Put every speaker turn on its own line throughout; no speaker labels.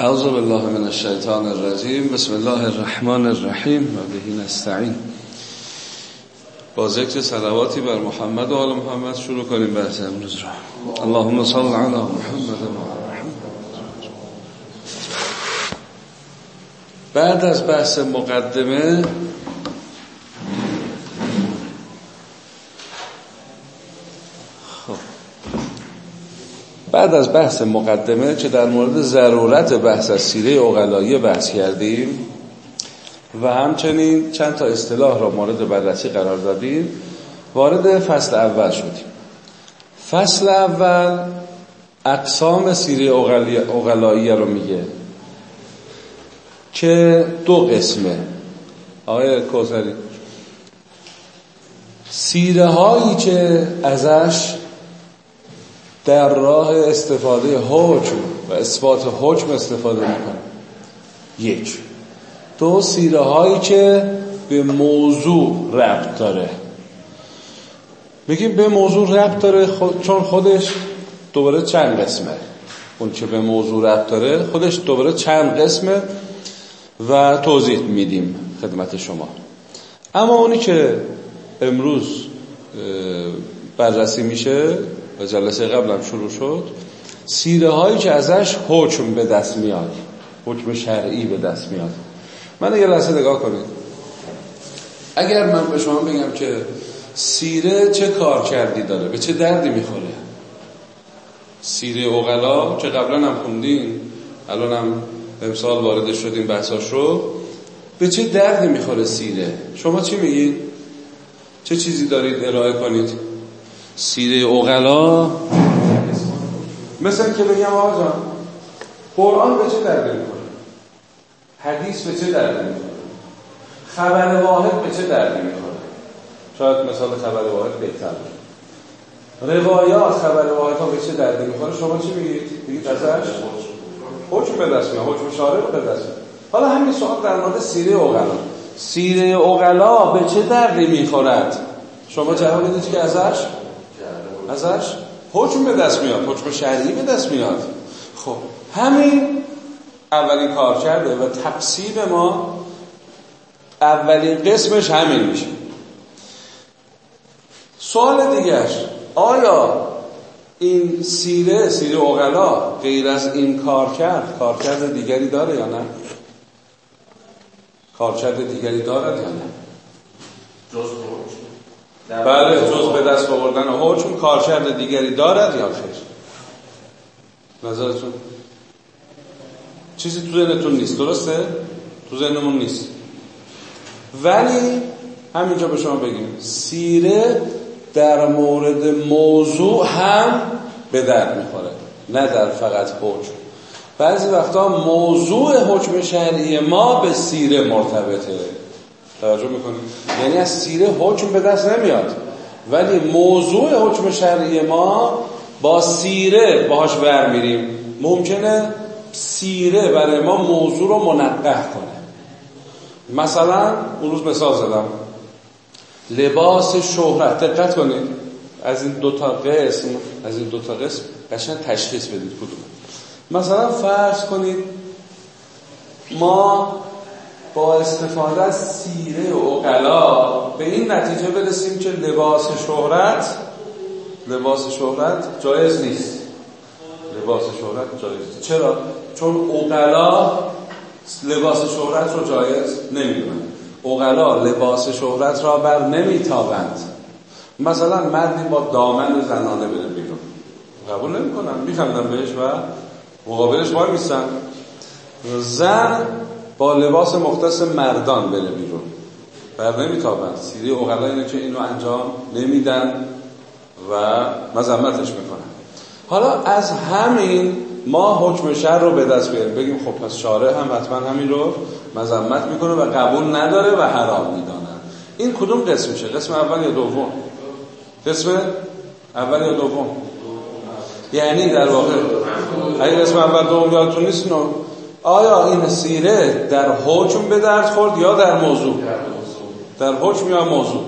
اعوذ بالله من الشیطان الرجیم. بسم الله الرحمن الرحیم. و بهی نستعین. با ذکر صلواتی بر محمد و آل محمد شروع کنیم بحث امروز را. اللهم صل علی محمد و بعد از بحث مقدمه بعد از بحث مقدمه که در مورد ضرورت بحث از سیره اغلایی بحث کردیم و همچنین چند تا اصطلاح را مورد بررسی قرار دادیم وارد فصل اول شدیم. فصل اول اقسام سیره اغلایی رو میگه که دو قسمه. آقای کوزری سیره هایی که ازش در راه استفاده حکم و اثبات حکم استفاده می‌کنه. یک. دو سیره هایی که به موضوع ربط داره. بگیم به موضوع ربط داره خود چون خودش دوباره چند قسمه. اون که به موضوع ربط داره خودش دوباره چند قسمه و توضیح میدیم خدمت شما. اما اونی که امروز بررسی میشه و جلسه قبلم شروع شد سیره هایی که ازش حکم به دست میاد حکم شرعی به دست میاد. من یه لحظه نگاه کنید. اگر من به شما بگم که سیره چه کار کردی داره؟ به چه دردی می‌خوره؟ سیره اوغلا که قبلا هم خوندین الان هم امسال وارد شدیم بحثاش رو. به چه دردی می‌خوره سیره؟ شما چی میگید؟ چه چیزی دارید ارائه کنید؟ سیره اوغلا. مثل که بگم آقا جان قرآن به چه درد می‌خوره؟ حدیث به چه درد می‌خوره؟ خبر واحد به چه درد می‌خوره؟ شاید مثال خبر واحد بهتر روایات خبر واحد ها به چه درد می‌خوره؟ شما چی میگید؟ بگید ازش؟ حکم به دست میاد حکم شارع به دست میاد. حالا همین سوال در مورد سیره اوغلا. سیره اوغلا به چه دردی می‌خورد؟ شما جواب بدید که ازش؟ ازش حکم به دست میاد حکم شرعی به دست میاد. خب همین اولین کار کرده و تقسیم ما اولین قسمش همین میشه. سوال دیگر آیا این سیره سیره اغلا غیر از این کار کرد؟ کارکرد دیگری داره یا نه؟ کارکرد دیگری دارد یا نه؟
جز
بله جز به دست آوردن حکم کارکرد دیگری دارد یا خیر؟ نظرتون؟ چیزی تو ذهنتون نیست درسته؟ تو ذهنمون نیست. ولی همینجا به شما بگیم سیره در مورد موضوع هم به درد می‌خوره نه در فقط حکم. بعضی وقتا موضوع حکم شرعی ما به سیره مرتبطه. توجه می‌کنیم. یعنی از سیره حکم به دست نمیاد. ولی موضوع حکم شرعی ما با سیره باهاش بر میریم ممکنه سیره برای ما موضوع رو منقه کنه. مثلا اون روز مثال زدم. لباس شهرت دقت کنید. از این دوتا قسم از این دوتا قسم قشن تشخیص بدید کدوم مثلا فرض کنید ما با استفاده از سیره و قلا به این نتیجه برسیم که لباس شهرت لباس شهرت جایز نیست. لباس شهرت جایز نیست. چرا؟ چون اوقلا لباس شهرت رو جایز نمی‌دونن. اوقلا لباس شهرت را بر نمیتابند. مثلا مردی با دامن زنانه بره بیرون. قبول نمی‌کنن میخندن بهش و مقابلش وای میستن زن با لباس مختص مردان بره بیرون بر نمیتابند. سیری اوغلا اینه که اینو انجام نمیدن و مذمتش می‌کنن. حالا از همین ما حکم شر رو به دست بیاریم. بگیم خب پس شارع هم حتما همین رو مذمت می‌کنه و قبول نداره و حرام می‌دانن این کدوم قسم میشه قسم اول یا دوم؟ قسم اول یا دوم؟ یعنی در واقع اگه قسم اول دوم یادتون نیست نو آیا این سیره در حکم به درد خورد یا در موضوع؟ در حکم یا موضوع؟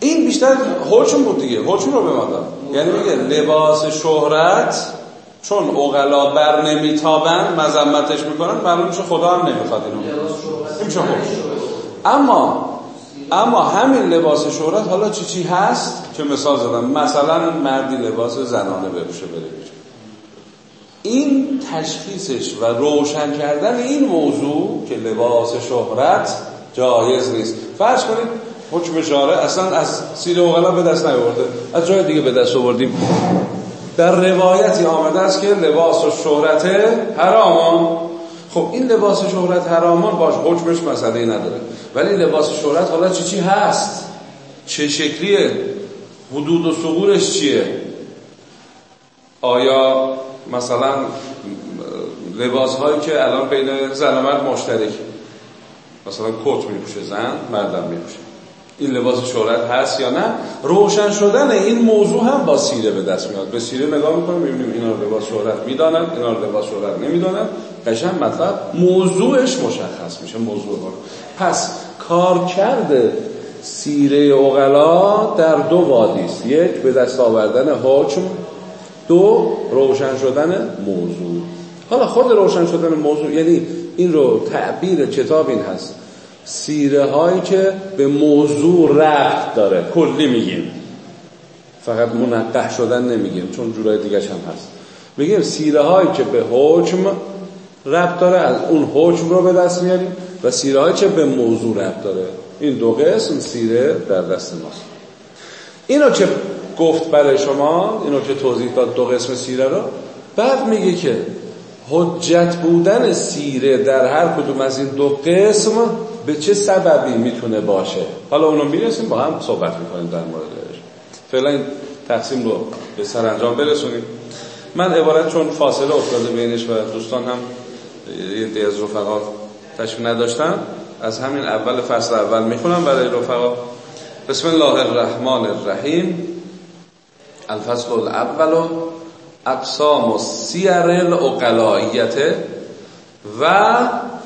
این بیشتر حکم بود دیگه. حکم رو به ما داد یعنی میگه لباس شهرت چون اغلا بر نمیتابن مذمتش می‌کنن معلوم میشه خدا هم نمی‌خواد اینو. این اما اما همین لباس شهرت حالا چی چی هست؟ که مثال زدم. مثلا مردی لباس زنانه بپوشه بره این تشخیصش و روشن کردن این موضوع که لباس شهرت جایز نیست. فرض کنید حکم شاره اصلا از سیر اوغلا به دست نیاورده. از جای دیگه به دست آوردیم. در روایتی آمده است که لباس و شهرت حرامان خب این لباس شهرت حرامان باش حکمش مسئله نداره. ولی لباس شهرت حالا چی چی هست؟ چه شکلیه؟ حدود و سقورش چیه؟ آیا مثلا لباس هایی که الان بین زن و مرد مشترک مثلا کت میپوشه زن مردم میپوشه این لباس شهرت هست یا نه؟ روشن شدن این موضوع هم با سیره به دست میاد. به سیره نگاه می‌کنیم می‌بینیم اینا لباس شهرت می‌دانن اینا لباس شهرت نمی‌دانن. قشنگ مطلب موضوعش مشخص میشه موضوع پس کار کرده سیره اغلا در دو وادی است. یک به دست آوردن حکم. دو روشن شدن موضوع. حالا خود روشن شدن موضوع یعنی این رو تعبیر کتاب این هست. سیره هایی که به موضوع رفت داره کلی میگیم. فقط منقه شدن نمیگیم چون جورای دیگه هم هست. میگیم سیره هایی که به حکم رفت داره از اون حکم رو به دست میاریم و سیره هایی که به موضوع رفت داره؟ این دو قسم سیره در دست ماست. اینو که گفت برای شما اینو که توضیح داد دو قسم سیره رو بعد میگه که حجت بودن سیره در هر کدوم از این دو قسم به چه سببی می‌تونه باشه؟ حالا اونو می‌رسیم با هم صحبت می‌کنیم در موردش. فعلا این تقسیم رو به سرانجام برسونیم. من عبارت چون فاصله افتاده بینش و دوستان هم یه از رفقا تشکیل نداشتن. از همین اول فصل اول می‌خونم برای رفقا. بسم الله الرحمن الرحیم. الفصل الاول. اقسام و سیر الاقلائیت و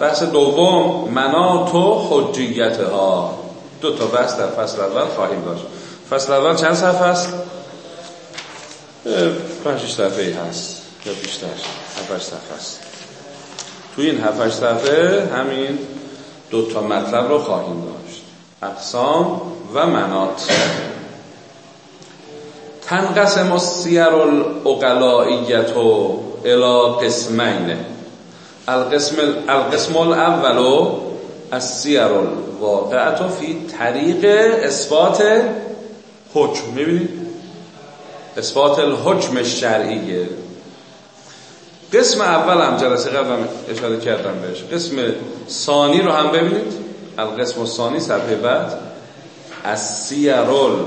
بحث دوم منات و حجیت ها دو تا بحث در فصل اول خواهیم داشت. فصل اول چند صفحه است؟ پنجش صفحه هست یا بیشتر. هفتش صفحه است. توی این هفتش صفحه همین دو تا مطلب رو خواهیم داشت. اقسام و منات. تنقسم السیر الاقلائیت الى قسمین. القسم القسم الاول السیر الواقعت فی طریق اثبات حکم. می‌بینید اثبات الحکم شرعیه قسم اول هم جلسه قبل هم اشاره کردم بهش. قسم ثانی رو هم ببینید. القسم ثانی صفحه بعد. السیرال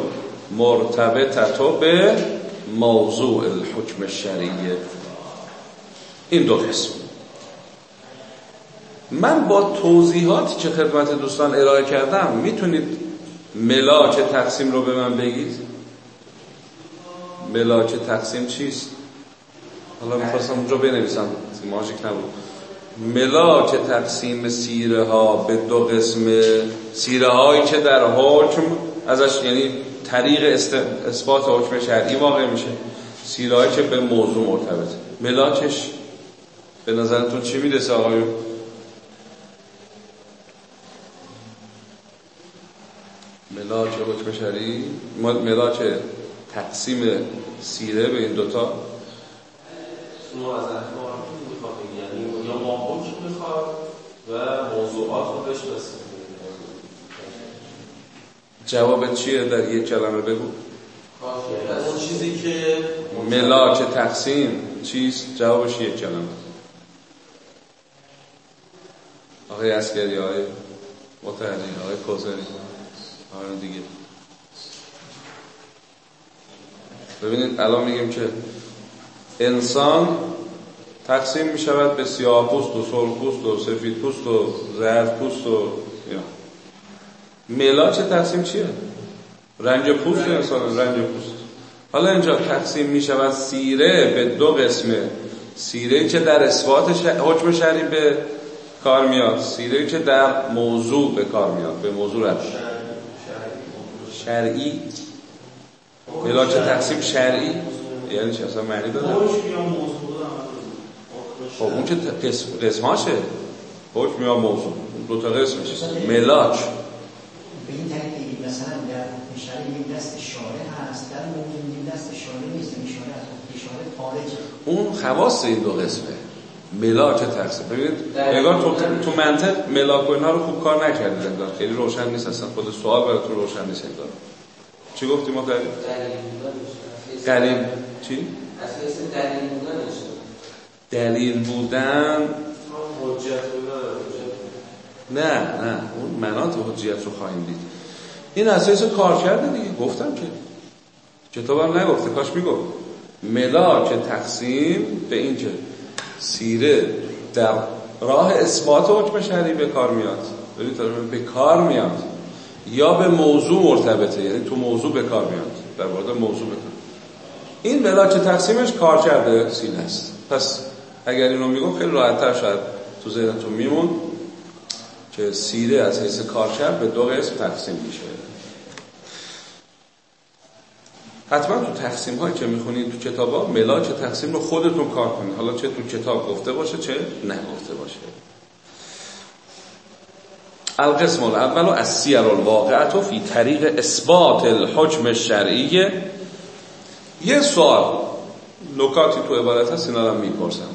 مرتبطتو به موضوع الحکم شرعیه این دو قسم. من با توضیحاتی که خدمت دوستان ارائه کردم می‌تونید ملاک تقسیم رو به من بگید؟ ملاک تقسیم چیست؟ حالا می‌خواستم اونجا بنویسم ماجیک نبود. ملاک تقسیم سیره ها به دو قسم. سیره هایی که در حکم ازش یعنی طریق اثبات حکم شرعی واقع میشه. سیره هایی که به موضوع مرتبط. ملاکش به نظرتون چی می‌رسه آقایون ملاک حکم شرعی؟ ملاک تقسیم سیره به این دوتا؟ یعنی یا ما حکم می‌خواد و موضوعات رو بشناسیم جواب چیه در یک کلمه بگو؟
اون چیزی که
ملاک تقسیم چیز جوابش یک کلمه. آقای اسکری آقای متحدی آقای کوزری. آقای دیگه. ببینید الان میگیم که انسان تقسیم می شود به سیاه پوست و سرخ پوست و سفید پوست و زرد پوست و ملاک تقسیم چیه؟ رنگ پوست انسان رنگ پوست. حالا اینجا تقسیم می شود سیره به دو قسمه. سیره که در اثبات حکم شرعی به کار میاد. سیره که در موضوع به کار میاد به موضوع رفت شرعی. ملاک تقسیم؟ شرعی. یعنی چه اصلا معنی داره؟ خب اون که قسم قسماشه حکم یا موضوع. دو تا قسمش ملاک
به این طریق مثلا در حکم دست شارع هست در موضوع دست شارع نیست این شارع از حکم شارع خارجه
اون خواص این دو قسمه. ملاک تقسیم ببینید انگار تو تو منطق ملاک و اینها رو خوب کار نکردید انگار. خیلی روشن نیست اصلا. خود سوال براتون روشن نیست انگار. چی گفتیم ما قریب چی؟ دلیل بودن نه نه اون منات حجیت رو خواهیم دید. این اساس کار کرده دیگه گفتم که. کتابم نگفته کاش می‌گفت. ملاک تقسیم به اینکه سیره در راه اثبات حکم شرعی به کار میاد. ببینید به کار میاد یا به موضوع مرتبطه یعنی تو موضوع به کار میاد. در مورد موضوع به کار. این ملاک تقسیمش کار کرده سینه است. پس اگر اینو میگم خیلی راحتتر شاید تو ذهنتون میمون که سیره از حیث کارکرد به دو قسم تقسیم میشه. حتما تو تقسیم هایی که می‌خونید تو کتاب ها ملاک تقسیم رو خودتون کار کنید حالا چه تو کتاب گفته باشه چه نگفته باشه. القسم الاول از سیر الواقعت و فی طریق اثبات الحکم شرعی یه سوال. نکاتی تو عبارت هست اینا رو می‌پرسم.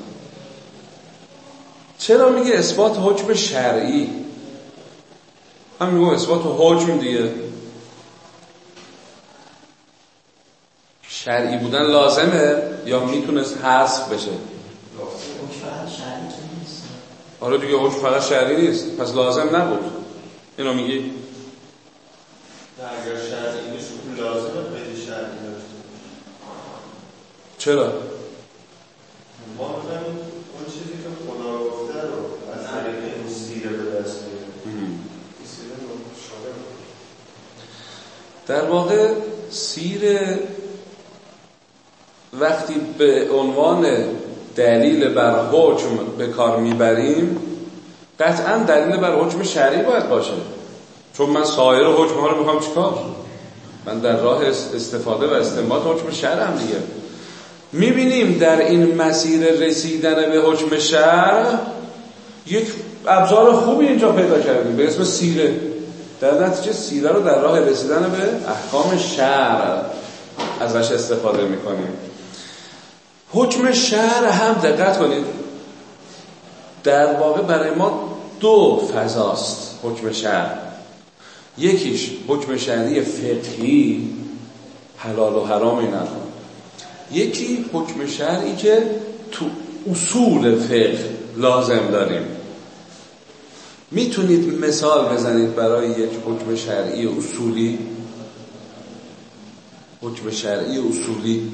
چرا میگه اثبات حکم شرعی؟ هم میگه اثبات حکم دیگه. شرعی بودن لازمه یا می‌تونست حذف بشه؟ آره دیگه حکم فقط شرعی نیست. پس لازم نبود. اینو میگی؟
اگر شرعی نیست لازمه.
چرا؟
ما اون چیزی که خدا گفته رو از طریق این سیره به دست
در واقع سیر وقتی به عنوان دلیل بر حکم به کار می‌بریم قطعا دلیل بر حکم شرعی باید باشه. چون من سایر حکم ها رو می‌خوام چیکار من در راه استفاده و استنباط حکم شرع هم دیگه. می‌بینیم در این مسیر رسیدن به حکم شرع یک ابزار خوبی اینجا پیدا کردیم به اسم سیره. در نتیجه سیره رو در راه رسیدن به احکام شرع ازش استفاده می‌کنیم. حکم شهر هم دقت کنید. در واقع برای ما دو فضاست حکم شهر یکیش حکم شهری فقهی حلال و حرام این یکی حکم شرعی که تو اصول فقه لازم داریم. می‌تونید مثال بزنید برای یک حکم شرعی اصولی؟ حکم شرعی اصولی.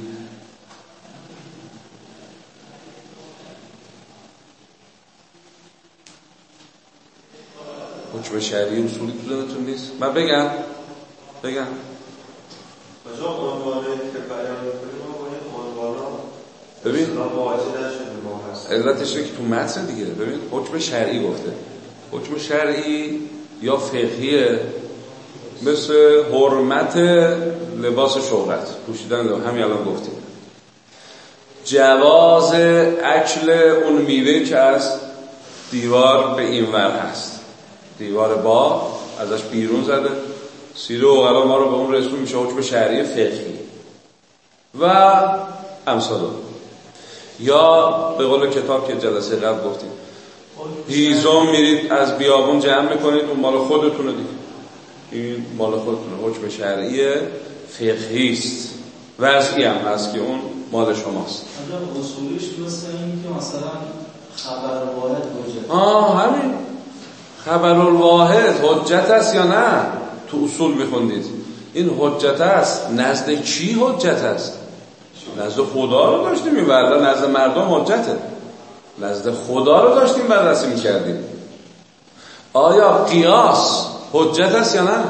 حکم شرعی اصولی تو دلتون نیست؟ من بگم. بگم.
کجا که
ببین علتش که تو متن دیگه. ببین حکم شرعی گفته. حکم شرعی یا فقهیه مثل حرمت لباس شغلت پوشیدن همین الان گفتیم. جواز اکل اون میوه که از دیوار به این ور هست. دیوار با ازش بیرون زده. سیره و ما رو به اون رسون میشه حکم شهری فقهی. و امثال. یا به قول کتاب که جلسه قبل گفتیم. هیزم میرید از بیابون جمع می‌کنید اون مال خودتونه دیگه. این مال خودتونه حکم شرعی فقهی است. وضعی هم هست که اون مال شماست.
اصولیش مثل این که مثلا خبر واحد
آه همین. خبر الواحد حجت است یا نه؟ تو اصول میخوندید. این حجت است. نزد کی حجت است؟ نزد خدا رو داشتیم این نزد مردم حجته. نزد خدا رو داشتیم بررسی می‌کردیم. آیا قیاس حجت است یا نه؟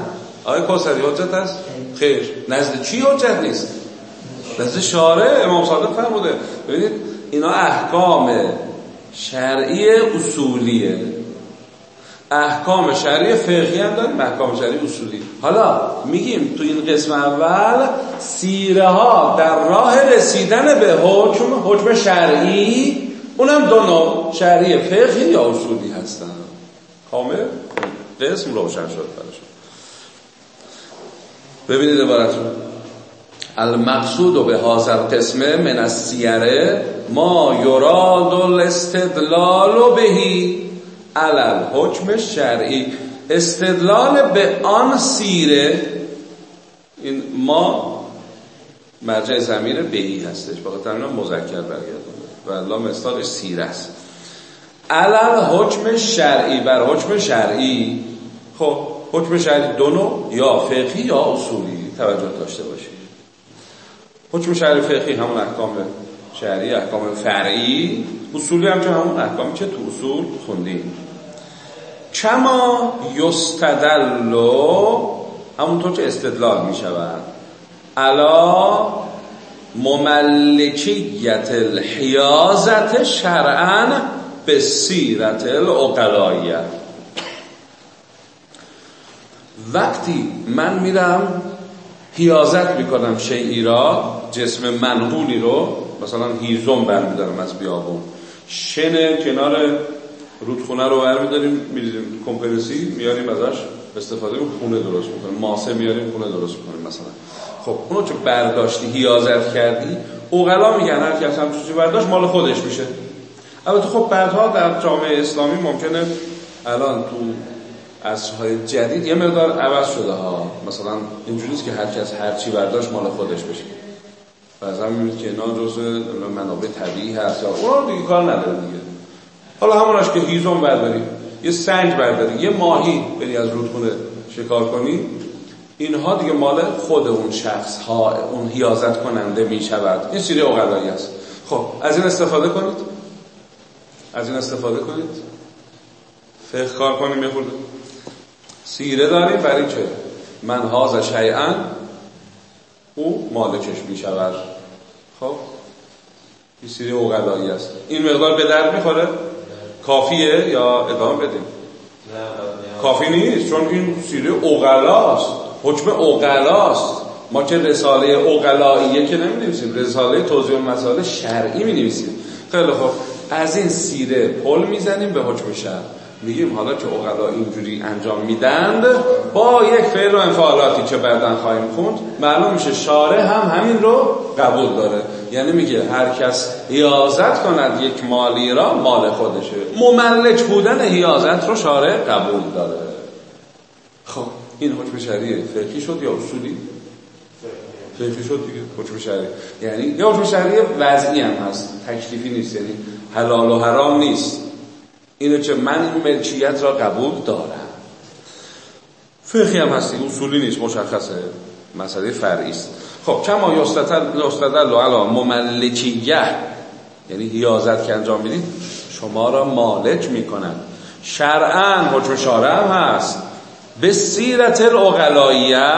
آیا کوسری حجت است؟ خیر. نزد چی حجت نیست؟ نزد شارع امام صادق فرموده. ببینید اینا احکام شرعی اصولیه. احکام شرعی فقهی هم داریم احکام شرعی اصولی. حالا میگیم تو این قسم اول سیره ها در راه رسیدن به حکم حکم شرعی اونم دو نوع شرعی فقهی یا اصولی هستن. کامل؟ قسم روشن شد برشون ببینید عبارتون. المقصود به حاضر قسمه من از سیره ما یراد الاستدلال بهی. علل حکم شرعی. استدلال به آن سیره این ما مرجع زمیر بهی هستش. بخاطر اینا مذکر برگردونه و الله مستاقش سیره است. علل حکم شرعی. بر حکم شرعی خب حکم شرعی دو نوع یا فقهی یا اصولی. توجه داشته باشید. حکم شرعی فقهی همون احکام شرعی احکام فرعی. اصولی هم که همون احکامی که تو اصول خوندیم. کما یستدلو همونطور که استدلال می شود علا مملکیت الحیازت شرعا به سیرت الاقلاییه وقتی من میرم حیازت می‌کنم شیعی را جسم منقولی رو مثلا هیزم برمیدارم از بیابون. شن کنار رودخونه رو برمیداریم میریم کمپرسی میاریم ازش استفاده رو خونه درست می‌کنیم. ماسه میاریم خونه درست می‌کنیم مثلا. خب اونو چه برداشتی هیازت کردی اوغلا میگن هر کس هم چیزی برداشت مال خودش میشه. البته خب بعدها در جامعه اسلامی ممکنه الان تو عصرهای جدید یه مقدار عوض شده ها. مثلا اینجوریست که هر کس هر چی برداشت مال خودش بشه. بعضا می‌بینید که اینا جزء منابع طبیعی هست یا اونا دیگه کار نداره دیگه. حالا هموناش که هیزم برداری یه سنگ برداری یه ماهی بری از رودخونه شکار کنی اینها دیگه مال خود اون شخص ها اون هیازت کننده می شود این سیره اقلایی است. خب از این استفاده کنید. از این استفاده کنید. فقه کار کنیم یه سیره داریم برای که من هاز شیئا او مالکش می شود خب این سیره اقلایی است. این مقدار به درد می‌خوره. کافیه یا ادامه بدیم؟ کافی نیست چون این سیره اوغلاست حکم اوغلاست. ما که رساله اوغلاییه که نمی نویسیم رساله توضیح مسائل شرعی می نویسیم خیلی خوب. از این سیره پل می‌زنیم به حکم شرع. میگیم حالا که اوغلا اینجوری انجام میدند با یک فعل و انفعالاتی که بعدا خواهیم خوند معلوم میشه شارع هم همین رو قبول داره. یعنی میگه هر کس حیازت کند یک مالی را مال خودشه مملک بودن حیازت رو شارع قبول داره خب این حکم شرعی فقهی شد یا اصولی؟ فقهی شد دیگه حکم شرعی یعنی یه حکم شرعی وضعی هم هست تکلیفی نیست یعنی حلال و حرام نیست. اینو که من این ملکیت را قبول دارم. فقهی هم هستی اصولی نیست مشخصه. مسئله فرعی است. خب کما یستدل علی مملکیه یعنی حیازت که انجام می‌دید شما را مالک می‌کنن. شرعا حکم شارع هم هست. به سیرت الاغلاییه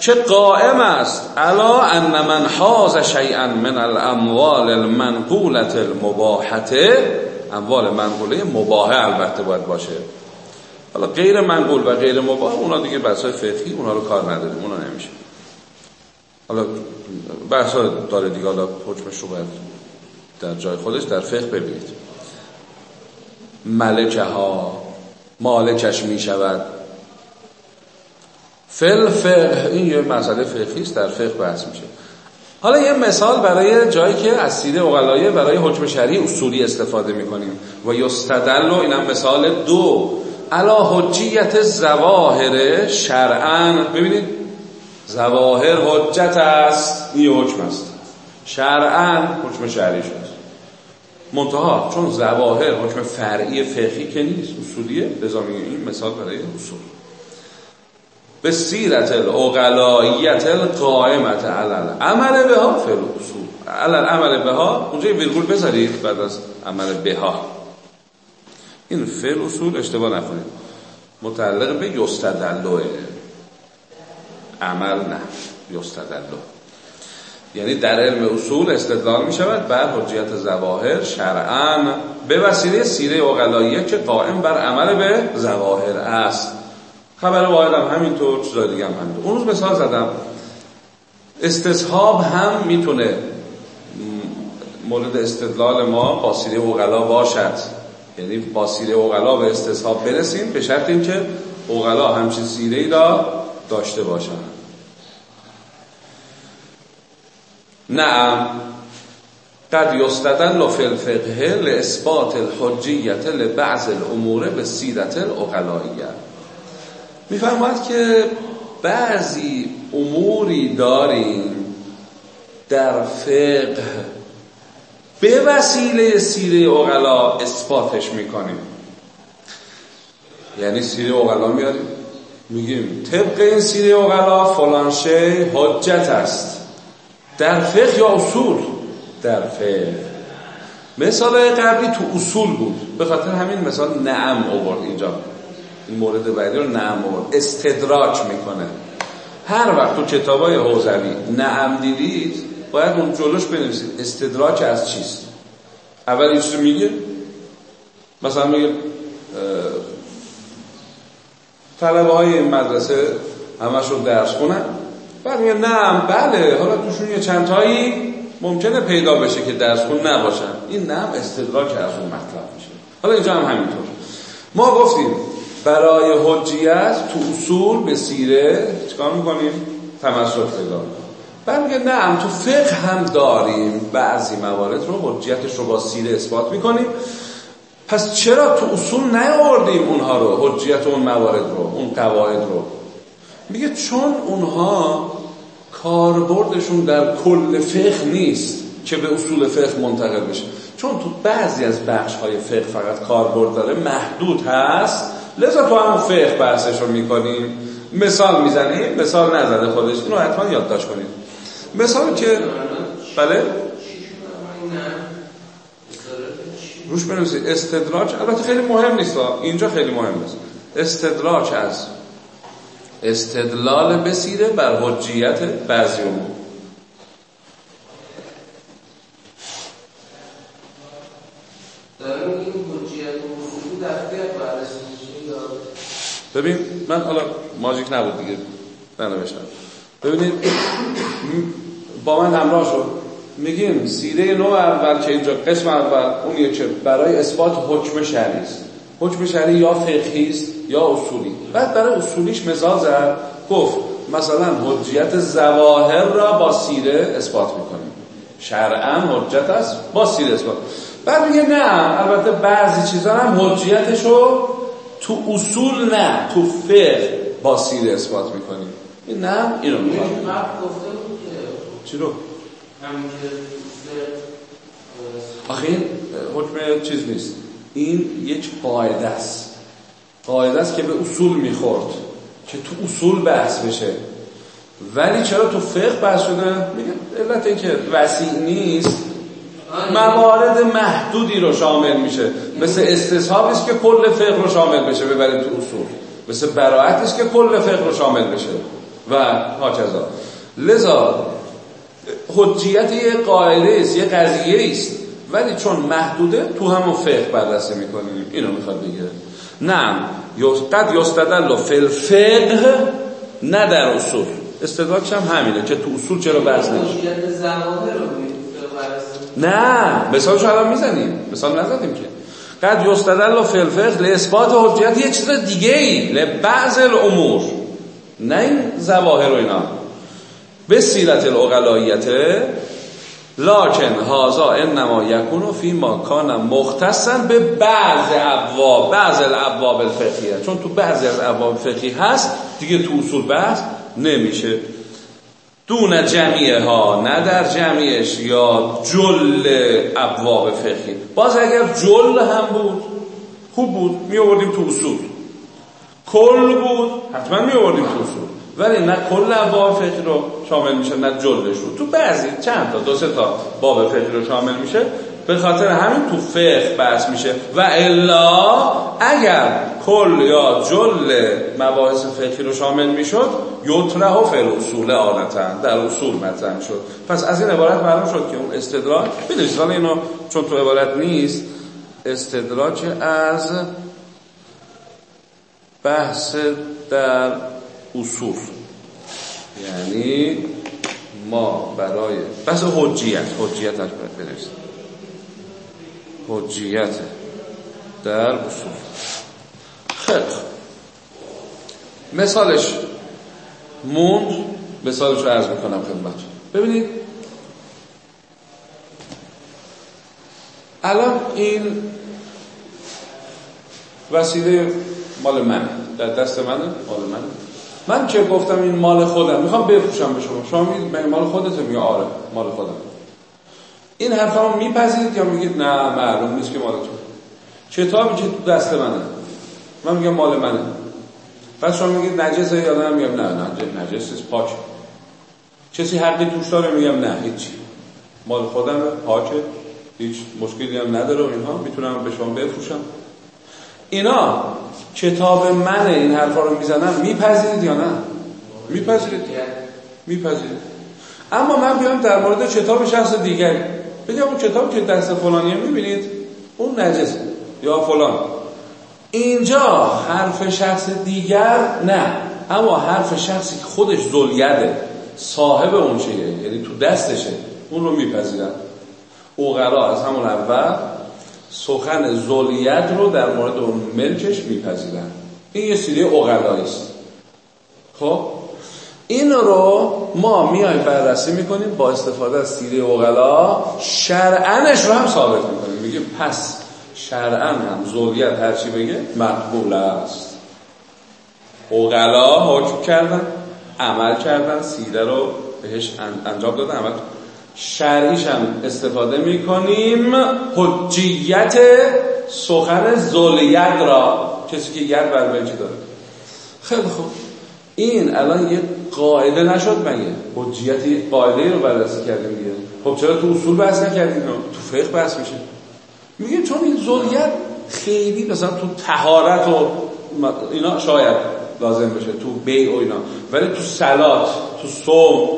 که قائم است. علا ان من حاز شیئا من الاموال المنقولت المباحته اموال منقوله مباهه البته باید باشه. حالا غیر منقول و غیر مباه اونا دیگه بحثای فقهی اونا رو کار نداریم اونا نمیشه. حالا بحثا داره دیگه حالا حکمش رو باید در جای خودش در فقه ببینید. ملکه ها مالکش می شود فل فقه این یه مسئله فقهی است در فقه بحث میشه. حالا یه مثال برای جایی که از سیره اقلایه برای حکم شرعی اصولی استفاده می‌کنیم. و یستدل اینم مثال دو. علا حجیت زواهر شرعن ببینید زواهر حجت است. این حکم است. شرعن حکم شرعی شد. منتها چون زواهر حکم فرعی فقهی که نیست اصولیه لذا این مثال برای اصول. به سیرت الاغلاییت القائمت علل عمل به ها فعل اصول علل عمل به ها اونجا ویرگول بذارید بعد از عمل به ها این فعل اصول اشتباه نکنید. متعلق به یستدلوه. عمل نه یستدلو یعنی در علم اصول استدلال می شود بر حجیت زواهر شرعا به وسیله سیره اقلاییه که قائم بر عمل به زواهر است. خبر واحد هم همینطور چیزای دیگه هم همینطور. اون روز مثال زدم. استصحاب هم می‌تونه مورد استدلال ما با سیره اقلا باشد. یعنی با سیره اقلا به استصحاب برسیم به شرط اینکه اقلا همچین سیره ای را داشته باشند نعم. قد یستدل فی الفقه لاثبات الحجیت لبعض الامور به سیرت الاقلائیه که بعضی اموری داریم در فقه به وسیله سیره اقلا اثباتش می‌کنیم. یعنی سیره اقلا میاریم میگیم طبق این سیره اقلا فلان شی حجت است. در فقه یا اصول؟ در فقه. مثال قبلی تو اصول بود. به خاطر همین مثال نعم آورد اینجا. این مورد بعدی رو نعم آورد. استدراک می‌کنه. هر وقت تو کتابای حوزوی نعم دیدید باید اون جلوش بنویسید. استدراک از چیست؟ اول این چیزو میگه؟ مثلا میگه طلبه های این مدرسه همشون درس خونن بعد میگه نه بله حالا توشون یه چند تایی ممکنه پیدا بشه که درس خون نباشن. این نه استدراک از اون مطلب میشه. حالا اینجا هم همینطور. ما گفتیم برای حجیت تو اصول به سیره چیکار می‌کنیم؟ تمسک پیدا بعد میگه نه تو فقه هم داریم. بعضی موارد رو حجیتش رو با سیره اثبات می‌کنیم. پس چرا تو اصول نیاوردیم اونها رو حجیت اون موارد رو اون قواعد رو؟ میگه چون اونها کاربردشون در کل فقه نیست که به اصول فقه منتقل بشه. چون تو بعضی از بخش های فقه فقط کاربرد داره محدود هست. لذا تو هم فقه بحثش رو می‌کنیم. مثال می‌زنیم مثال نزده خودش. اینو حتما یادداشت کنید. مثال که بله؟ روش بنویسید استدراج البته خیلی مهم نیست اینجا خیلی مهم نیست. استدراج از استدلال بسیره بر حجیت بعضی امور. ببین من حالا ماجیک نبود دیگه ننوشتم. ببینید با من همراه شد. میگیم سیره نو اول که اینجا قسم اول اون چه برای اثبات حکم شرعی است. حکم شرعی یا فقهی است یا اصولی. بعد برای اصولیش مثال زد گفت مثلا حجیت زواهر را با سیره اثبات می‌کنیم. شرعا حجت است با سیره اثبات. بعد میگه نه البته بعضی چیزا هم حجیتش رو تو اصول نه تو فقه با سیره اثبات می‌کنیم. این نه اینو می‌خواد چی رو؟ آخه این حکم چیز نیست. این یک قاعده است. قاعده است که به اصول می‌خورد که تو اصول بحث بشه. ولی چرا تو فقه بحث شده؟ میگه علت این که وسیع نیست. موارد محدودی رو شامل میشه. مثل استصحاب است که کل فقه رو شامل بشه ببرید تو اصول. مثل براعت است که کل فقه رو شامل بشه. و هاکذا لذا حجیت یه قاعده است یه قضیه است. ولی چون محدوده تو همون فقه بررسی می‌کنیم. اینو می‌خواد بگه. نه قد یستدل فی الفقه نه در اصول. استدلاکش هم همینه که تو اصول چرا بحث نمیشه نه مثالش الان می‌زنیم. مثال نزدیم که. قد یستدل فی الفقه لاثبات حجیت یه چیز دیگه ای لبعض الامور. نه این زواهر و اینا. به سیرت الاغلاییت لکن هازا انما یکون فی ما کان مختصا به بعض ابواب بعض الابواب الفقهیه. چون تو بعضی از ابواب فقهی هست دیگه تو اصول بحث نمیشه. دون جمعیه ها نه در جمعیش یا جل ابواب فقهی. باز اگر جل هم بود خوب بود می تو اصول. کل بود حتما می آوردیم تو اصول. ولی نه کل ابواب فقهی رو شامل میشه نه جلش رو تو بعضی چند تا دو سه تا باب فقهی رو شامل میشه. به خاطر همین تو فقه بحث میشه. و الا اگر کل یا جل مباحث فقهی رو شامل می‌شد یطرح و فل اصول عادتا در اصول مطرح شد. پس از این عبارت معلوم شد که اون استدراج بدونید حالا اینو چون تو عبارت نیست استدراج از بحث در اصول. یعنی ما برای بحث حجیت. حجیت بنویسیم. حجیت در اصول. خیلی مثالش موند. مثالش رو عرض می‌کنم خدمت ببینید. الان این وسیله مال من در دست منه؟ مال منه. من چه گفتم این مال خودم می‌خوام بفروشم به شما. شما میگید مال خودته؟ میگه آره مال خودم. این حرفا میپذیرید یا میگید نه معلوم نیست که مال تو. کتابی که تو دست منه. من میگم مال منه. بعد شما میگید نجسه یا نه؟ میگم نه نه نجس نیست پاک. کسی حقی توش داره؟ میگم نه هیچی. مال خودم پاکه هیچ مشکلی هم نداره اینها. می‌تونم به شما بفروشم. اینا کتاب من این حرفا رو می‌زنم میپذیرید یا نه؟ میپذیرید. میپذیرید. اما من بیام در مورد کتاب شخص دیگری بگم اون کتاب که دست فلانیه می‌بینید؟ اون نجسه یا فلان. اینجا حرف شخص دیگر نه اما حرف شخصی که خودش زلیده صاحب اون چیه یعنی تو دستشه اون رو میپذیرن اوغرا از همون اول سخن زلیت رو در مورد اون ملکش میپذیرن. این یه سیره اوغلایی است. خب؟ این رو ما میایم بررسی می‌کنیم با استفاده از سیره اوغلا شرعنش رو هم ثابت می‌کنیم. میگه پس شرعن هم زولیت هرچی بگه مقبول است. اوغلا حکم کردن عمل کردن سیره رو بهش انجام دادن عمل شرعیش هم استفاده می‌کنیم. حجیت سخن زولیت را کسی که ید بر داره. خیلی خوب. این الان یه قاعده نشد مگه؟ حجیت یه قاعده رو بررسی کردیم دیگه. خب چرا تو اصول بحث نکردیم؟ تو فقه بحث میشه. میگه چون این زولیت خیلی مثلا تو تهارت و اینا شاید لازم بشه تو بی و اینا. ولی تو سلات تو صوم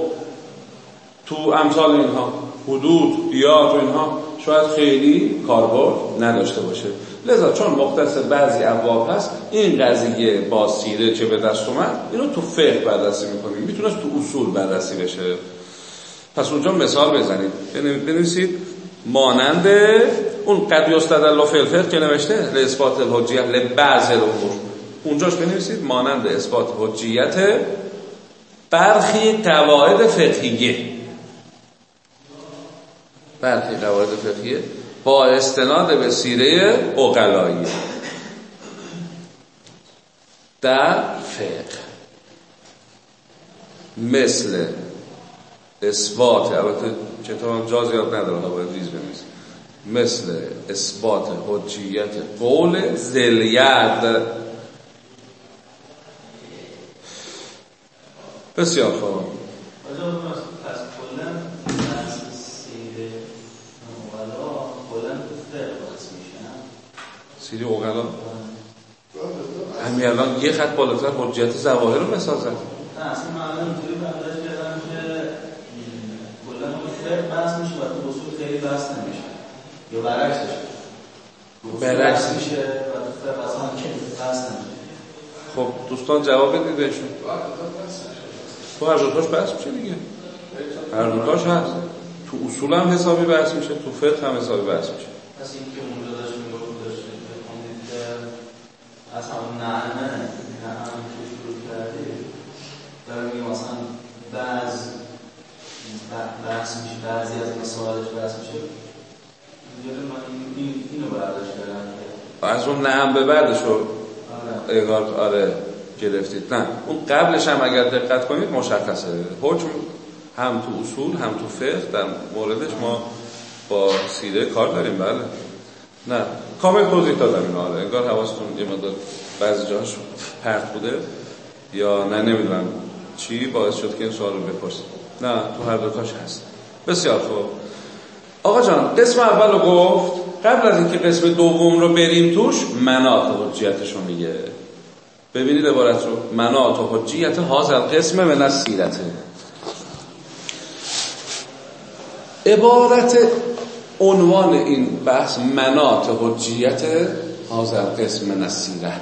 تو امثال اینها حدود و اینها شاید خیلی کاربرد نداشته باشه. لذا چون مختص بعضی ابواب هست این قضیه با سیره که به دست اومد اینو تو فقه بررسی می‌کنیم. می‌تونه تو اصول بررسی بشه. پس اونجا مثال بزنید بنویسید مانند اون قد یستدل فی الفقه که نوشته لاثبات الحجیت لبعض الامور. اونجاش بنویسید مانند اثبات حجیت برخی قواعد فقهیه. برخی قواعد فقهیه با استناد به سیره اقلایی. در فقه مثل اثبات البته چطور جا زیاد نداره باید ریز بنویسید مثل اثبات حجیت قول زلید بسیار خوب. سیری اوغلا. همین الان یه خط بالاتر حجیت زواهر رو مثال زد
نه اصلا من اینطوری برداشت کردم که کلا فقه بحث میشه و تو اصول خیلی بحث نمیشه. یا برعکسش.
برعکس.
میشه و تو فقه اصلا بحث نمیشه.
خب دوستان جواب بدید بهشون. تو هر دوتاش بحث میشه دیگه. هر دوتاش هست. تو اصول هم حسابی بحث میشه تو فقه هم حسابی بحث میشه.
پس این که اونجا داشت می‌گفت داشت بخونید که از همون نعمه نعم بعض بعضی از مسائلش کردم
از اون نعم به بعدش رو اگار آره گرفتید. نه اون قبلش هم اگر دقت کنید مشخصه. حکم هم تو اصول هم تو فقه در موردش ما با سیره کار داریم بله. نه. کامل توضیح دادم این آره. انگار حواستون یه مدار بعضی جاهاش پرت بوده. یا نه نمی‌دونم چی باعث شد که این سوال رو بپرسید. نه تو هر دوتاش هست. بسیار خوب. آقا جان قسم اول رو گفت. قبل از اینکه قسم دوم رو بریم توش منات حجیتش رو میگه. ببینید عبارت رو. منات و حجیت حاضر قسم من از سیرته عبارت عنوان این بحث منات حجیت حاضر قسم من از سیره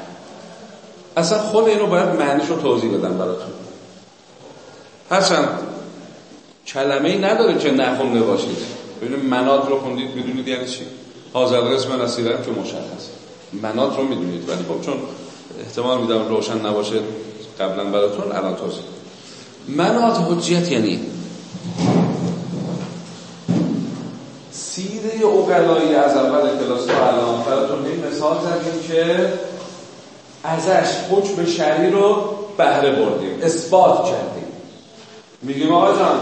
اصلا خود اینو باید معنیش رو توضیح بدم براتون. هرچند کلمه ای نداره که نخونده باشید. ببینید منات رو خوندید می‌دونید یعنی چی؟ حاضر قسم من سیره که مشخص. منات رو می‌دونید ولی خب چون احتمال میدم روشن نباشه قبلا براتون الان توضیح منات حجیت یعنی سیره اوغلایی از اول کلاس تا الان براتون به مثال زدیم که ازش حکم شرعی رو بهره بردیم اثبات کردیم. میگیم آقا جان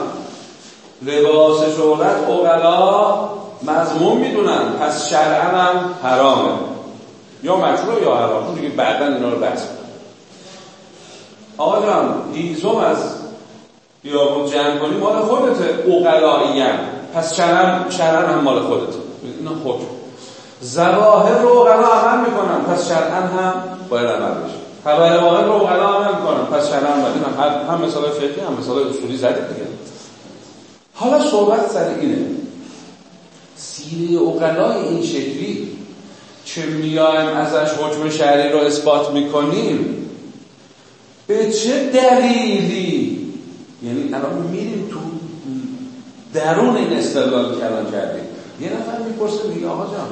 لباس شهرت اوغلا مضمون می‌دونن پس شرعا هم حرامه. یا مکروه یا حرام دیگه بعدا اینا رو بحث آقا جان هیزم از بیابون جمع کنی مال خودته اوغلاییم پس شرعا شرعا هم مال خودته. اینا حکم زواهر رو اوغلا عمل می‌کنن پس شرعا هم باید عمل بشه. خبر واحد رو اوغلا عمل می‌کنن پس شرعا باید. هم, هم مثال فقهی هم مثال اصولی زدید دیگه. حالا صحبت سر اینه. سیره اوغلای این شکلی که میایم ازش حکم شرعی رو اثبات می‌کنیم؟ به چه دلیلی؟ یعنی الان میریم تو درون این استدلال کلان کردیم. یه نفر می‌پرسه میگه آقا جان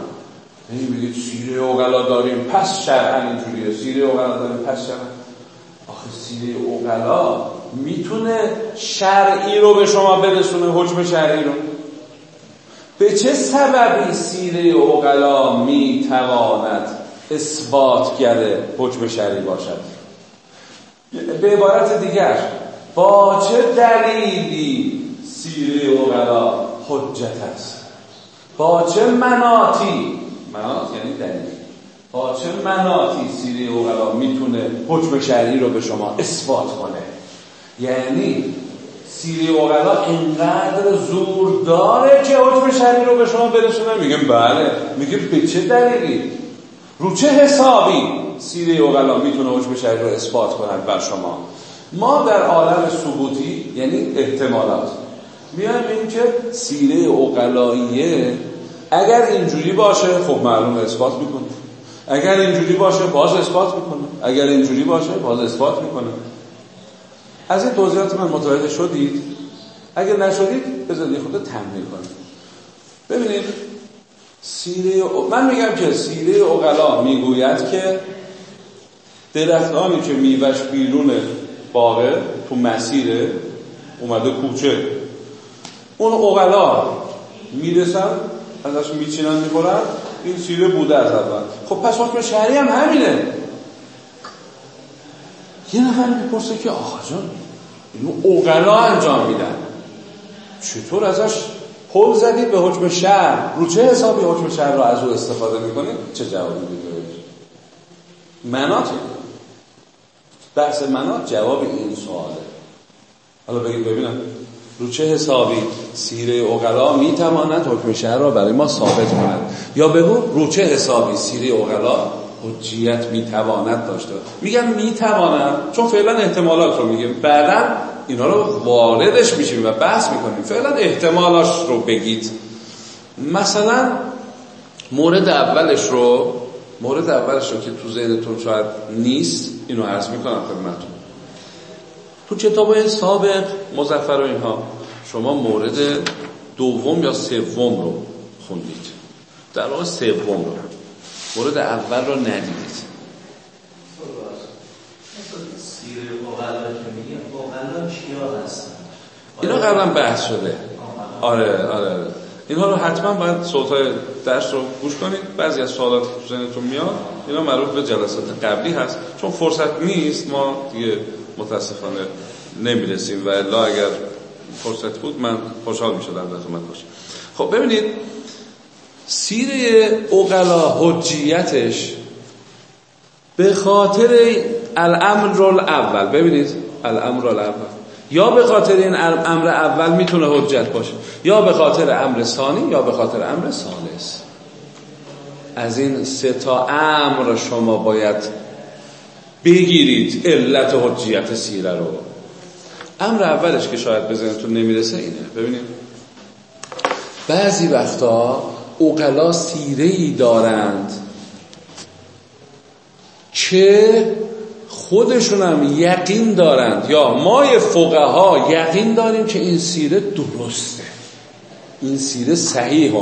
یعنی میگه سیره اوغلا داریم پس شرعا اینجوریه سیره اوغلا داریم پس شرعا آخه سیره اوغلا می‌تونه شرعی رو به شما برسونه حکم شرعی رو؟ به چه سببی سیره اوغلا می‌تواند اثباتگر حکم شرعی باشد؟ به عبارت دیگر با چه دلیلی سیره اوغلا حجت است. با چه مناتی منات یعنی دلیل. با چه مناتی سیره اوغلا می‌تونه حکم شرعی رو به شما اثبات کنه. یعنی سیره اوغلا اینقدر زور داره که حکم شرعی رو به شما برسونه. میگم بله. میگه به چه دلیلی؟ رو چه حسابی سیره اوغلا می‌تونه حکم شرعی رو اثبات کند بر شما؟ ما در عالم ثبوتی یعنی احتمالات میایم این که سیره اوغلاییه اگر اینجوری باشه خب معلوم اثبات می‌کنه. اگر اینجوری باشه باز اثبات می‌کنه. اگر اینجوری باشه باز اثبات می‌کنه. از این توضیحات من متوجه شدید. اگر نشدید بذارید خود تمرین کنید. ببینید سیره من میگم که سیره اوغلا می‌گوید که درختانی که میوش بیرون باغه تو مسیره اومده کوچه. اون اوغلا می‌رسن ازش میچینن می‌خورن این سیره بوده از اول. خب پس حکم شهری هم همینه. یه نفر می‌پرسه که آقا جان اینو اوغلا انجام میدن. چطور ازش پل زدید به حکم شهر؟ رو چه حسابی حکم شهر رو از او استفاده می‌کنید چه جوابی میده مناطه بحث منات جواب این سواله. حالا بگید ببینم. رو چه حسابی؟ سیره اوغلا می‌تواند حکم شهر را برای ما ثابت کند. یا بگو رو چه حسابی سیره اوغلا حجیت می‌تواند داشته میگم می‌تواند چون فعلا احتمالات رو میگیم. بعدا اینا رو واردش میشیم و بحث می‌کنیم. فعلا احتمالاش رو بگید. مثلا مورد اولش رو مورد اولش رو که تو ذهنتون شاید نیست اینو عرض می‌کنم خدمتتون. تو کتاب سابق مزفر و اینها. شما مورد دوم یا سوم رو خوندید. در واقع سوم رو. مورد اول رو ندیدید. اینا قبلا بحث شده. آره آره اینها رو حتما باید صوتهای درس رو گوش کنید. بعضی از سوالات تو ذهنتون میاد اینا مربوط به جلسات قبلی هست. چون فرصت نیست ما دیگه متاسفانه نمی‌رسیم و الا اگر فرصت بود من خوشحال می‌شدم در خدمت باشم. خب ببینید سیره اوغلا حجیتش به خاطر الامر اول ببینید الامر اول یا به خاطر این امر اول می‌تونه حجت باشه یا به خاطر امر ثانی یا به خاطر امر ثالث. از این سه تا امر شما باید بگیرید علت حجیت سیره رو. امر اولش که شاید به ذهنتون نمی‌رسه اینه. ببینید بعضی وقتا اوقلا سیره ای دارند که خودشون هم یقین دارند یا ما فقها یقین داریم که این سیره درسته. این سیره صحیح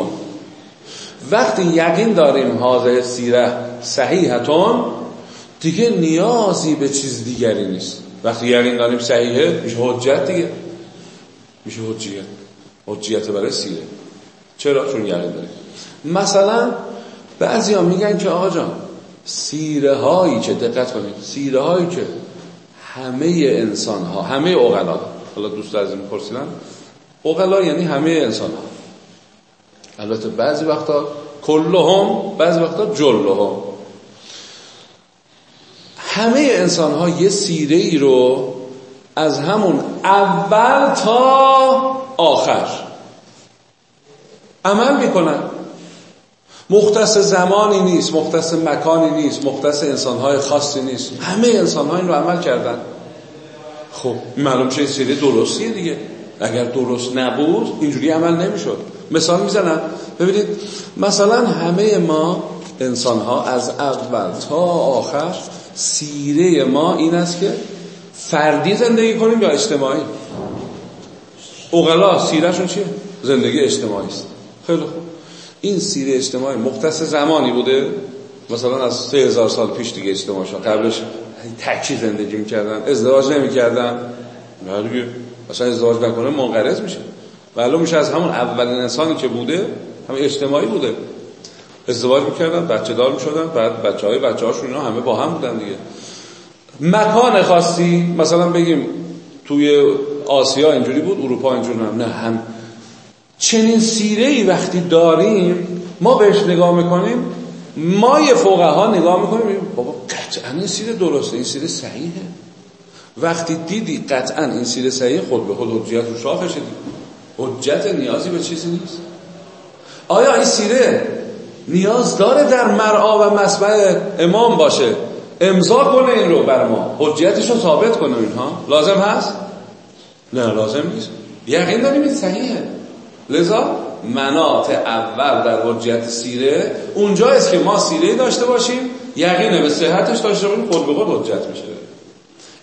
وقتی یقین داریم حاضر سیره صحیحتون دیگه نیازی به چیز دیگری نیست. وقتی یقین داریم صحیحه میشه حجت دیگه. میشه حجیت. حجیت برای سیره. چرا؟ چون یقین داریم مثلا بعضی ها میگن که آقا جان سیره هایی که دقت کنید. سیره هایی که همه انسان ها همه اغلا حالا دوست از این پرسیدن. اغلا یعنی همه انسان ها البته بعضی وقتا کلهم بعضی وقتا جلهم. همه انسان ها یه سیره ای رو از همون اول تا آخر. عمل می‌کنن. مختص زمانی نیست مختص مکانی نیست مختص انسانهای خاصی نیست. همه انسانها این رو عمل کردن. خب معلوم چه سیره درستیه دیگه. اگر درست نبود اینجوری عمل نمی‌شد. مثال می‌زنم. ببینید مثلا همه ما انسان ها از اول تا آخر سیره ما این است که فردی زندگی کنیم یا اجتماعی؟ اوغلا سیرهشون چیه؟ زندگی اجتماعی است. خیلی خوب. این سیره اجتماعی مختص زمانی بوده. مثلا از سه سال پیش دیگه اجتماع شد. قبلش تکی زندگی می‌کردن ازدواج نمی‌کردن. نه دیگه. ازدواج نکنه منقرض میشه. معلوم میشه از همون اولین انسانی که بوده همه اجتماعی بوده. ازدواج می‌کردن بچه دار می‌شدن بعد بچه های بچه هاشون اینا همه با هم بودن دیگه. مکان خاصی مثلا بگیم توی آسیا اینجوری بود اروپا اینجوری هم نه هم. چنین سیره ای وقتی داریم ما بهش نگاه می‌کنیم ما یه ها نگاه می‌کنیم بابا قطعا این سیره درسته این سیره صحیحه. وقتی دیدی قطعا این سیره صحیحه خود به خود حجیت رو شاخشه حجت نیازی به چیزی نیست. آیا این سیره نیاز داره در مرعا و مسبع امام باشه. امضا کنه این رو بر ما. حجیتش رو ثابت کنه اینها. لازم هست؟ نه لازم نیست. یقین داریم این صحیحه. لذا منات اول در حجیت سیره اونجاییست که ما سیره داشته باشیم یقین به صحتش داشته باشیم خود به خود حجت میشه.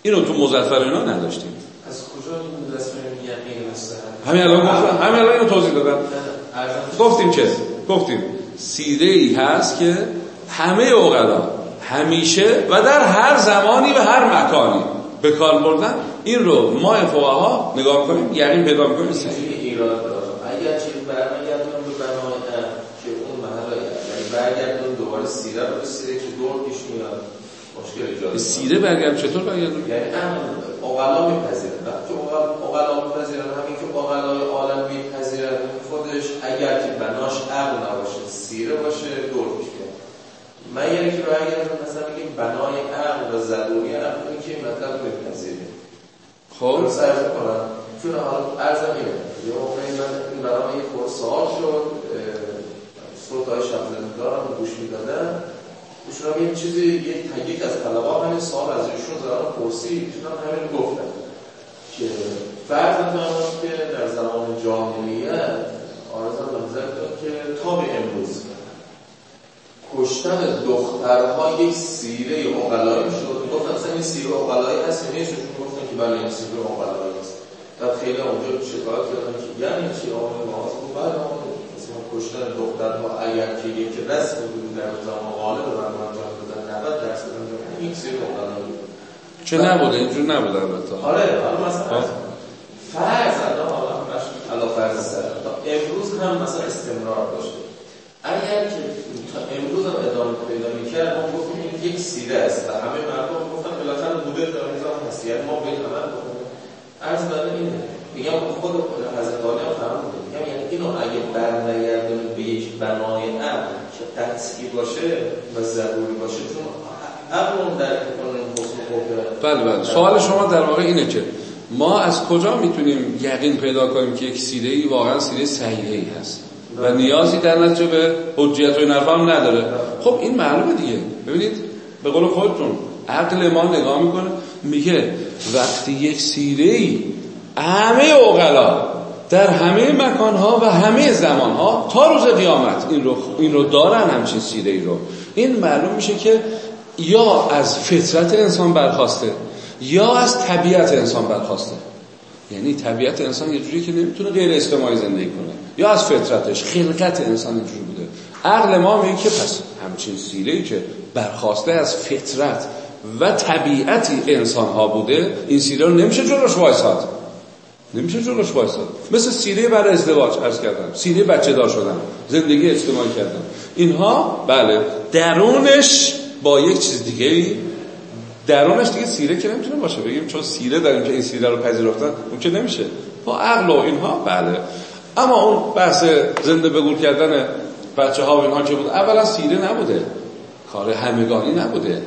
اینو تو مزفر اینا نداشتیم.
از کجا یقین
همین الان گفتم. همین الان اینو توضیح دادم. گفتیم چه؟ گفتیم. سیره ای هست که همه اوقلا همیشه و در هر زمانی و هر مکانی به کار بردن. این رو ما فقها نگاه می‌کنیم یقین پیدا می‌کنیم.
یعنی برگردون دوباره سیره رو سیره که دور پیش میاد.
سیره برگرد. چطور برگردون
یعنی اوغلا میپذیرن وقتی اوغلا میپذیرن همین که اوغلای عالم میپذیرن خودش اگر که بناش عقل نباشه سیره باشه دور میاد من یعنی که برگردم مثلا میگیم بنای عقل و ضروری عقل که مطلب میپذیریم
خب.
عرض کنم چون حالا ارزم اینه. یه موقعی من این برام یه خور سوال شد صوت های شب دارم گوش می‌دادم. ایشون یه چیزی یه تگیک از طلبه همین سوال از ایشون زدن پرسید. ایشون همین گفتن که فرض می‌کنم که در زمان جاهلیت آرزم نظر داد که تا به امروز کشتن دخترها یک سیره اقلایی شد. گفتن مثلا این سیره اقلایی هست نیست؟ چون گفتن که بله این سیره اقلایی است بعد خیلی اونجا شکایت کردن؟ که یعنی چی؟ آقای ماهاز بود بله کشتن دخترها اگر که یک رسم بود در زمان غالب رو انجام دادن 90 درصد انجام این سیره اقلایی
چه نبوده اینجور نبوده البته.
آره حالا مثلا فرض الان حالا علا فرض سر تا امروز هم مثلا استمرار داشته. اگر که تا امروز هم ادامه پیدا می‌کرد ما گفتیم این یک سیره است. و همه مردم گفتن بالاخره بوده در نظام هست. یعنی ما به عمل بکنیم عرض برای اینه. میگم خود حضرت عالی هم فهم میگم یعنی اینو اگه برنگردونیم به یک بنای عقل که قطعی باشه و ضروری باشه چون اون درک
بله بله. سوال شما در واقع اینه که ما از کجا می‌تونیم یقین پیدا کنیم که یک سیره ای واقعا سیره صحیحی هست؟ و نیازی در نتیجه به حجیت و هم نداره. خب این معلومه دیگه. ببینید به قول خودتون عقل ما نگاه می‌کنه میگه وقتی یک سیره ای همه اوغلا در همه مکانها و همه زمانها تا روز قیامت این رو, این رو دارن همچین سیره ای رو. این معلوم میشه که یا از فطرت انسان برخواسته یا از طبیعت انسان برخواسته. یعنی طبیعت انسان یه جوری که نمی‌تونه غیر اجتماعی زندگی کنه. یا از فطرتش. خلقت انسان اینجوری بوده. عقل ما میگه که پس همچین سیره ای که برخواسته از فطرت و طبیعتی انسان ها بوده این سیره رو نمیشه جلوش وایساد. نمیشه جلوش وایساد مثل سیره برای ازدواج عرض کردم. سیره بچه دار شدن زندگی اجتماعی کردن اینها بله درونش با یک چیز دیگه درونش دیگه سیره که نمی‌تونه باشه. بگیم چون سیره داریم که این سیره رو پذیرفتن اون که نمیشه. با عقل و اینها بله. اما اون بحث زنده بگور کردن بچه ها و اینها که بود اولا سیره نبوده. کار همگانی نبوده.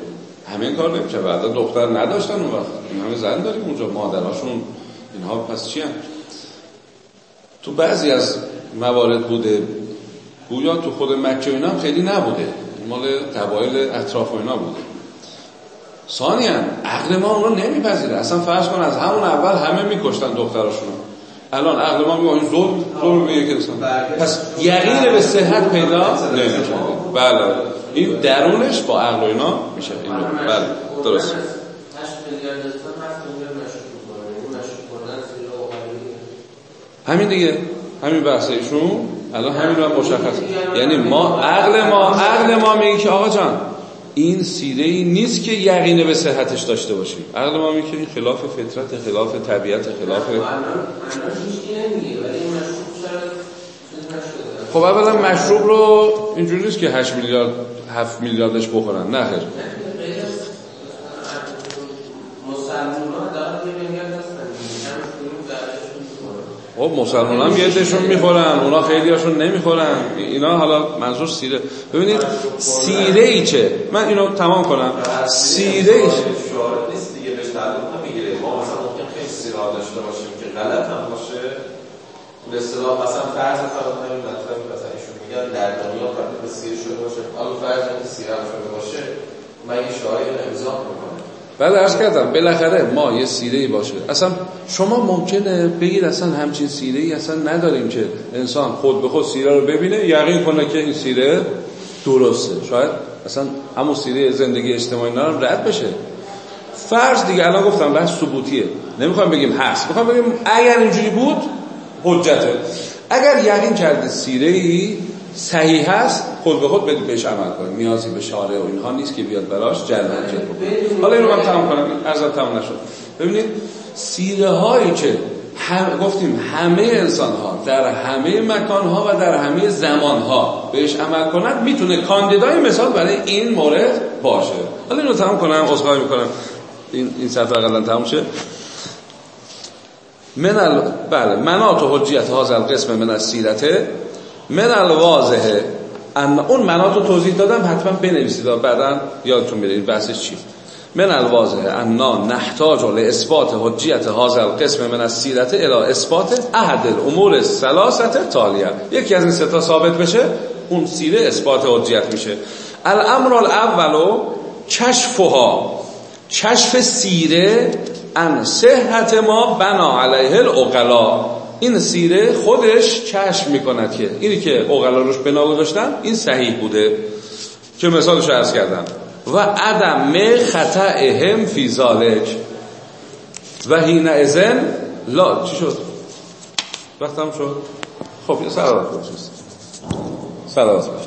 همین کار نمیشه بعدا دختر نداشتن اون وقت. این همه زن داریم اونجا. مادرهاشون اینها پس چی هم؟ تو بعضی از موارد بوده. گویا تو خود مکه اینا خیلی نبوده. مال قبایل اطراف اینا بوده. ثانیا عقل ما اون رو نمیپذیره. اصلا فرض کن از همون اول همه میکشتن دختراشون الان عقل ما میگه این ظلم ظلم به یک پس یقین به صحت پیدا نمیشه بله. این درونش با عقل اینا میشه. بله. درست. همین دیگه همین بحث ایشون. الان همین رو مشخص یعنی ما عقل ما عقل ما میگه که آقا جان این سیره ای نیست که یقین به صحتش داشته باشیم. عقل ما میگه این خلاف فطرت خلاف طبیعت خلاف خب اولا مشروب رو اینجوری نیست که 8 میلیارد 7 میلیاردش بخورن. نه خیر. خب مسلمان هم یه می‌خورن اونا خیلی هاشون نمی‌خورن. اینا حالا منظور سیره. ببینید سیره ای چه؟ من اینو تمام کنم. سیره ای
نیست دیگه بهش نمی‌گیره ما مثلا ممکن خیلی سیره داشته باشیم که غلط هم باشه به اصطلاح مثلا فرض فرض نمیم مطلب مثلا ایشون میگن در دنیا به سیره شده باشه حالا فرض سیره شده باشه من یه شعاری امضا
بعد عرض کردم بالاخره ما یه سیره باشه. اصلا شما ممکنه بگید اصلا همچین سیره ای اصلا نداریم که انسان خود به خود سیره رو ببینه یقین کنه که این سیره درسته. شاید اصلا همون سیره زندگی اجتماعی نرم رد بشه. فرض دیگه الان گفتم بحث ثبوتیه. نمی‌خوام بگیم هست. می‌خوام بگیم اگر اینجوری بود حجته. اگر یقین کرده سیره ای صحیح هست خود به خود بدید بهش عمل کنید نیازی به شارع و اینها نیست که بیاد براش کنید حالا اینو من تمام کنم. ارزاد تمام نشد. ببینید سیره هایی که هم گفتیم همه انسان ها در همه مکان ها و در همه زمان ها بهش عمل کنند می‌تونه کاندیدای مثال برای این مورد باشه. حالا اینو تمام کنم عذرخواهی می‌کنم. این این صفحه اقلا تمام شه. من ال... بله منات و حجیت هاز القسم من از سیرته من الواضحه ان اون منات رو توضیح دادم حتما بنویسید بعدا یادتون میره این چی من الواضحه انا نحتاج لاثبات حجیت هذا القسم من السیرت الى اثبات احد الامور الثلاثه تالیه یکی از این سه تا ثابت بشه اون سیره اثبات حجیت میشه. الامر الاول کشفها کشف سیره ان صحت ما بنا علیه الاقلا این سیره خودش کشف می‌کند که اینی که اقلا روش بنا گذاشتن این صحیح بوده که مثالش عرض کردم. و عدم خطأهم فی ذالک و هین ازن لا. چی شد؟ وقتم شد؟ خب یه سلامت باشید سلامت